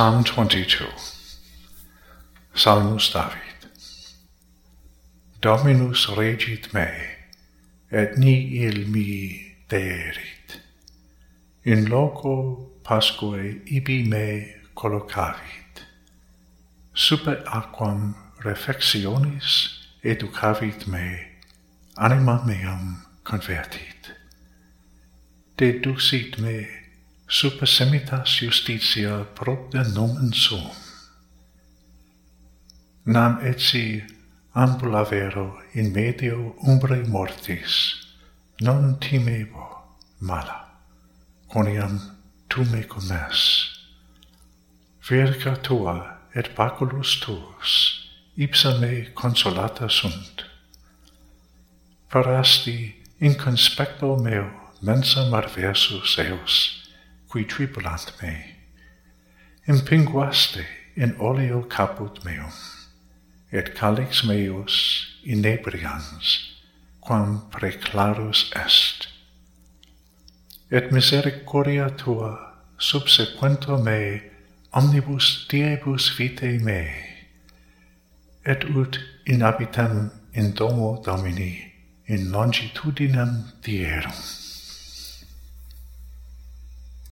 Psalm 22 Salmus David. Dominus regit me et nihil mi deerit in loco pasque ibi me collocavit super aquam refectionis educavit me anima meam convertit. Deducit me super semitas justitia propter nomen suum. Nam etsi ambulavero in medio umbrae mortis, non timebo mala, coniam tu me comes. Verca tua et baculus tuus, ipsa me consolata sunt. Parasti in conspecto meo mensa marversus eus, qui tripulant me, impinguaste in oleo caput meum, et calix meus inebrians, quam preclarus est. Et misericordia tua subsequento me omnibus diebus vitae me, et ut inhabitam in domo Domini in longitudinem dierum.